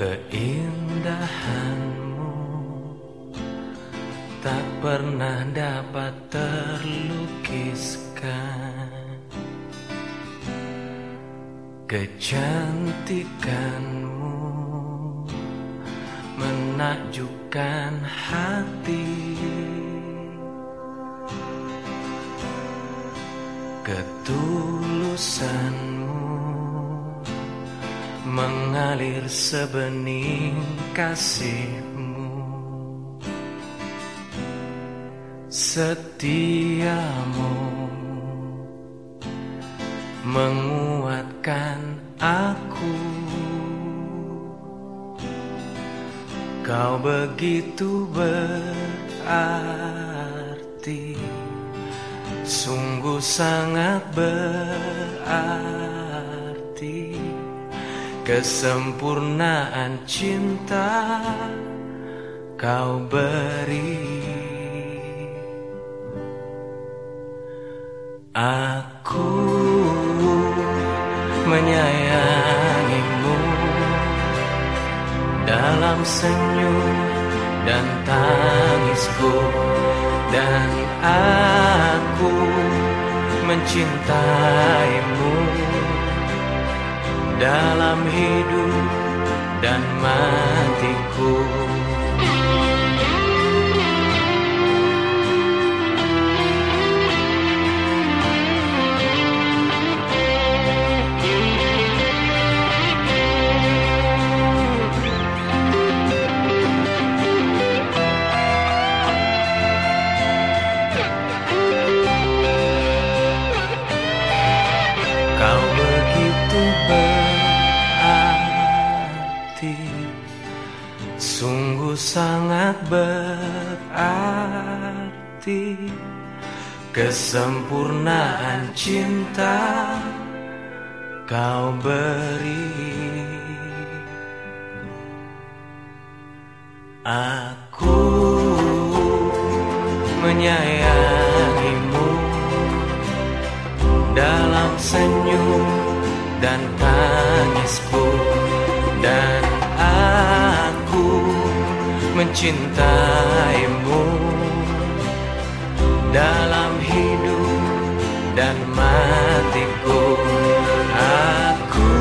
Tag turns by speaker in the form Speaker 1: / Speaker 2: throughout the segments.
Speaker 1: Keindahanmu. Tak pernah dapat terlukiskan Kecantikanmu. Menakjubkan hati. Ketulusanmu mengalir sebening kasihmu. Setiamu menguatkan aku. Kau begitu berarti Sungguh sangat berarti Kesempurnaan cinta kau beri. Aku menyayangimu Dalam senyum dan tangisku Dan aku mencintaimu Dalam hidup dan matiku berarti Sungguh sangat berarti Kesempurnaan cinta kau beri Aku menyayangimu dalam senyum dan tangisku mencintaimu dalam hidup dan matiku. Aku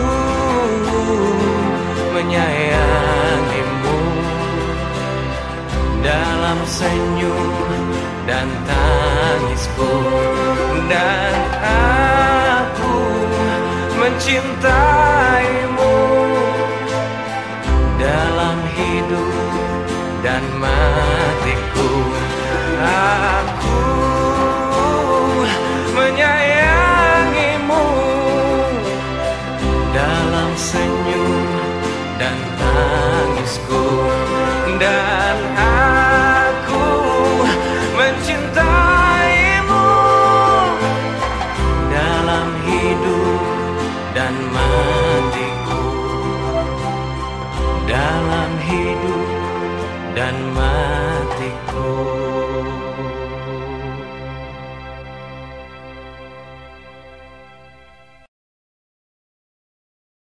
Speaker 1: menyayangimu dalam senyum dan tangisku. Dan aku mencintaimu dalam hidup dan matiku